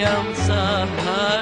I'm so sahar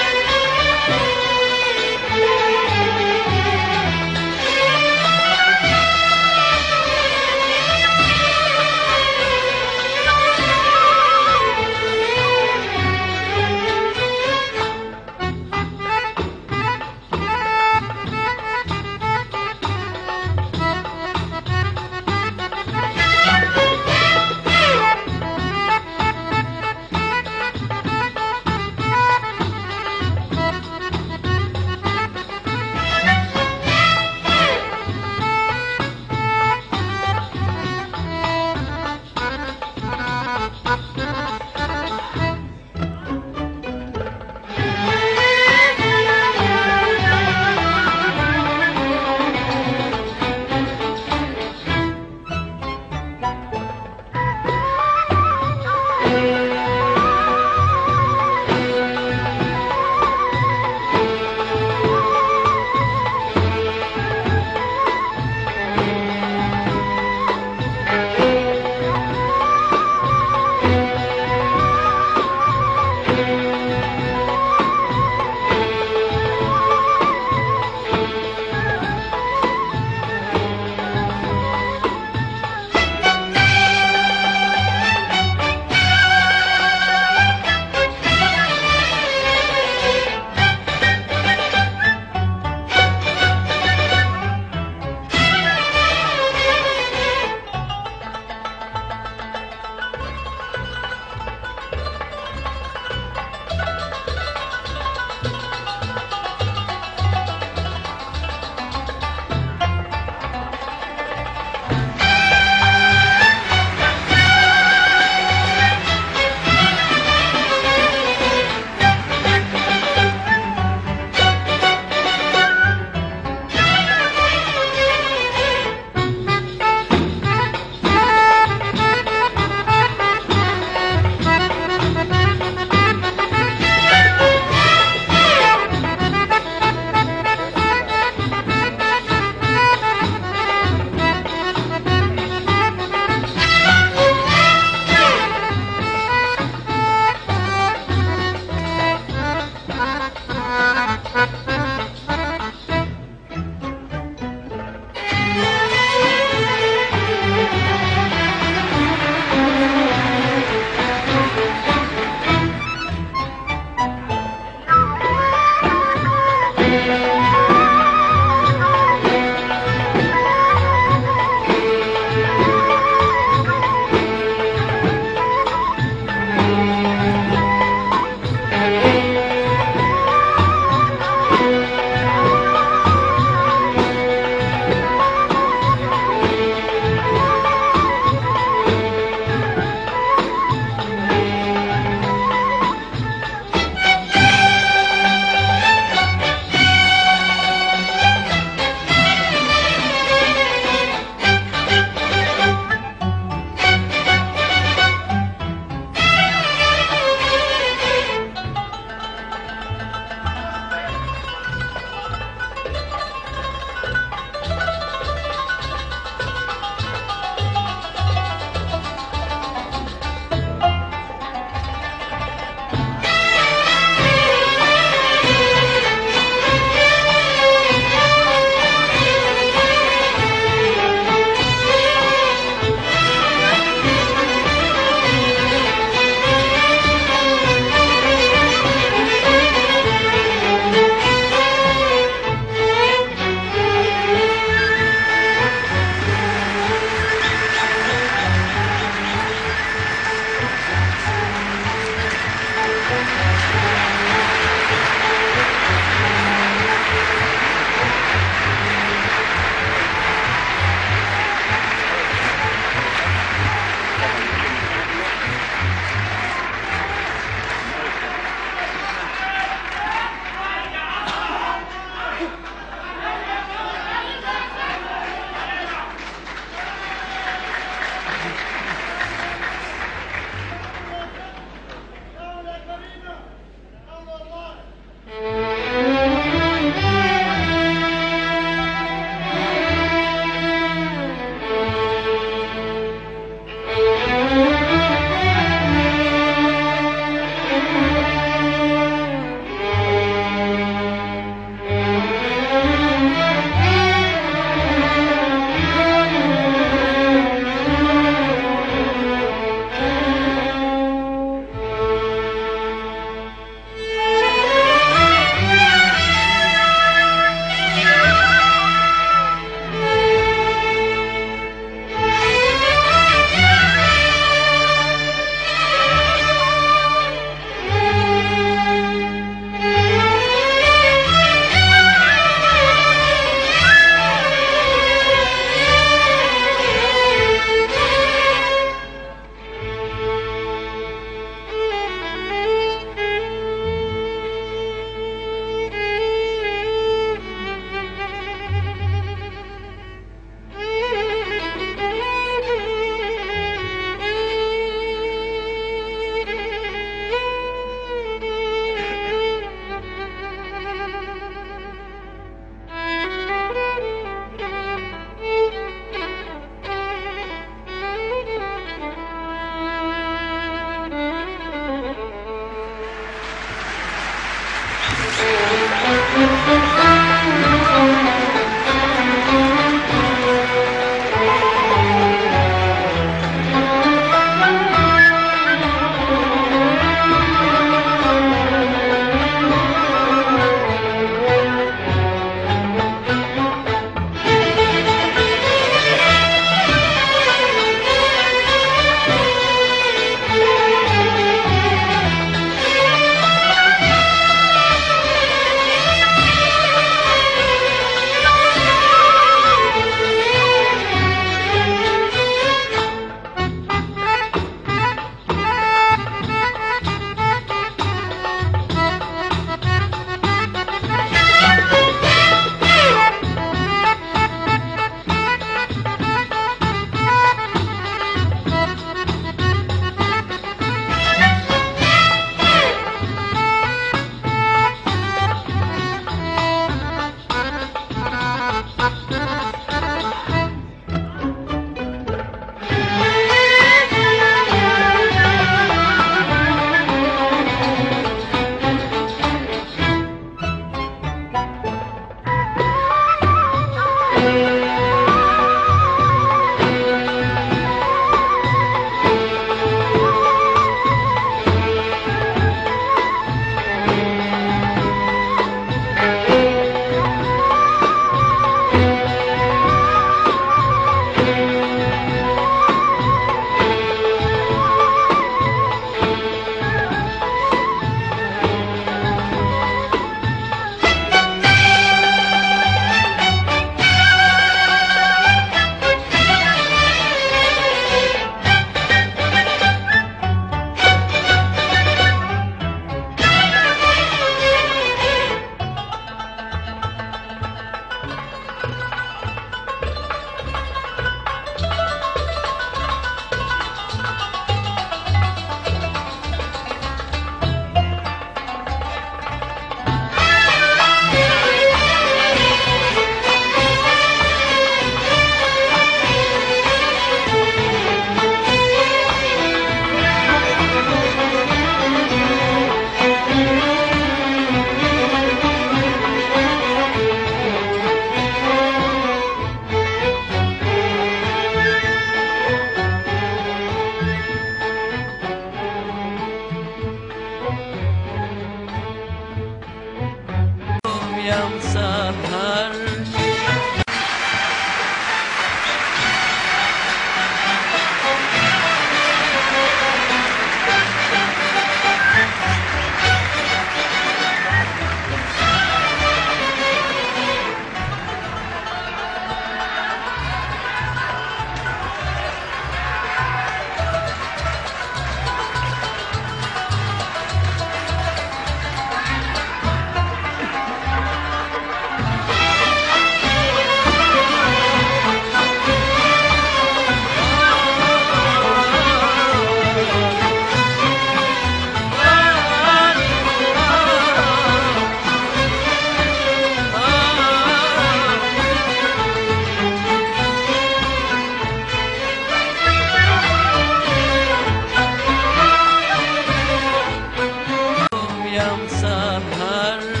yapar